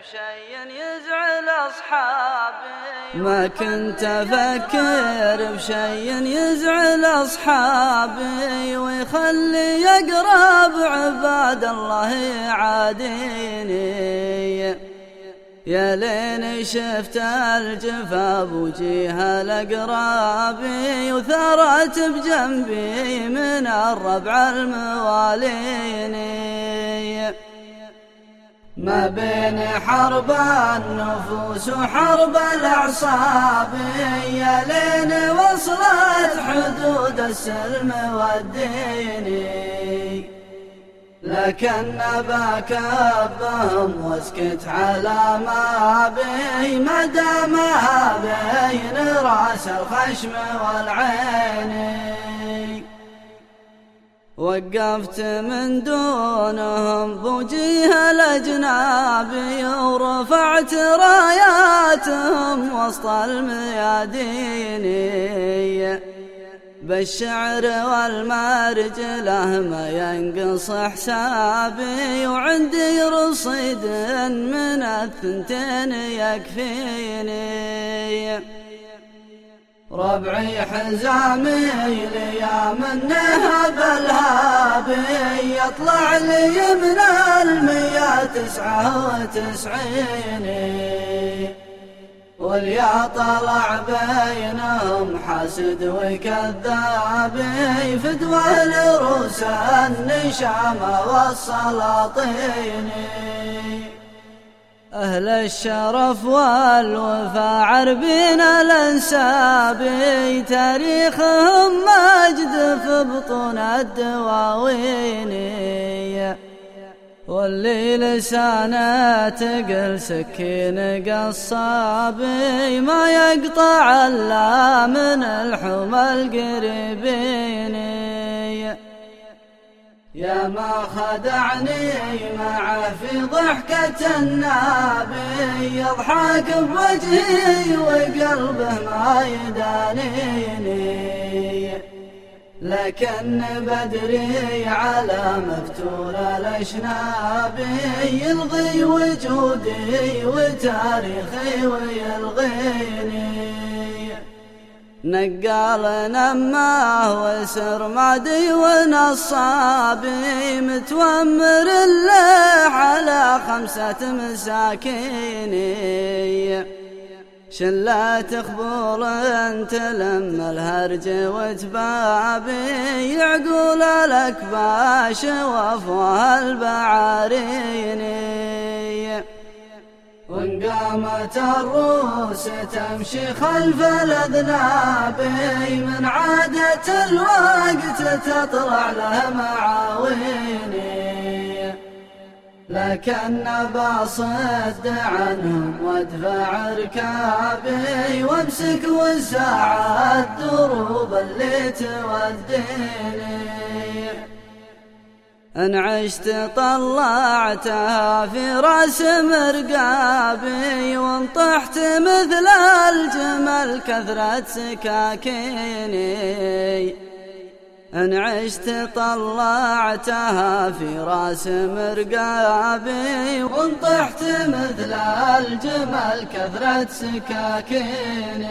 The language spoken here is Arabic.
بشي يزعل أصحابي ما كنت أفكر بشي يزعل أصحابي ويخلي يقرب عباد الله يعاديني يا لين شفت الجفا بوجيها الأقرابي وثرت بجنبي من الربع المواليني ما بين حرب النفوس وحرب الأعصاب يا لين وصلت حدود السلم والدين. لكن باك بهم واسكت على ما بي ما دام بين رأس الخشم والعين. وقفت من دونهم بوجيه الأجنابي ورفعت راياتهم وسط الميادين. بالشعر والمرجله ما ينقص حسابي وعندي رصيد من الثنتين يكفيني. ربعي حزامي ليا منها بالهابي يطلع لي من المية تسعة وتسعين. واليا طلع بينهم حاسد وكذاب فدوى لروس النشام والسلاطين. أهل الشرف والوفا عربين الأنساب تاريخهم مجد في بطون الدواوين. واللي لسانه تقل سكين قصابي ما يقطع الا من الحمى القريبين. يا ما خدعني معه في ضحكة النابي يضحك بوجهي وقلبه ما يدانيني. لكن بدري على مفتول الأشناب يلغي وجودي وتاريخي ويلغيني. نقال نماه وسر مادي ونصابي متومر الليح على خمسة مساكيني. شلات خبور تلم الهرج وتبابي يعقول الاكباش وافواه البعاريني. وإن قامت الروس تمشي خلف الأذناب من عادة الوقت تطلع له معاويني. لكن بصد عنهم وادفع ركابي وامسك وساع الدروب اللي توديني. أن عشت طلعتها في رأس مرقابي وانطحت مثل الجمل كثرة سكاكيني. أن عشت طلعتها في رأس مرقابي وانطحت مثل الجمل كثرة سكاكيني.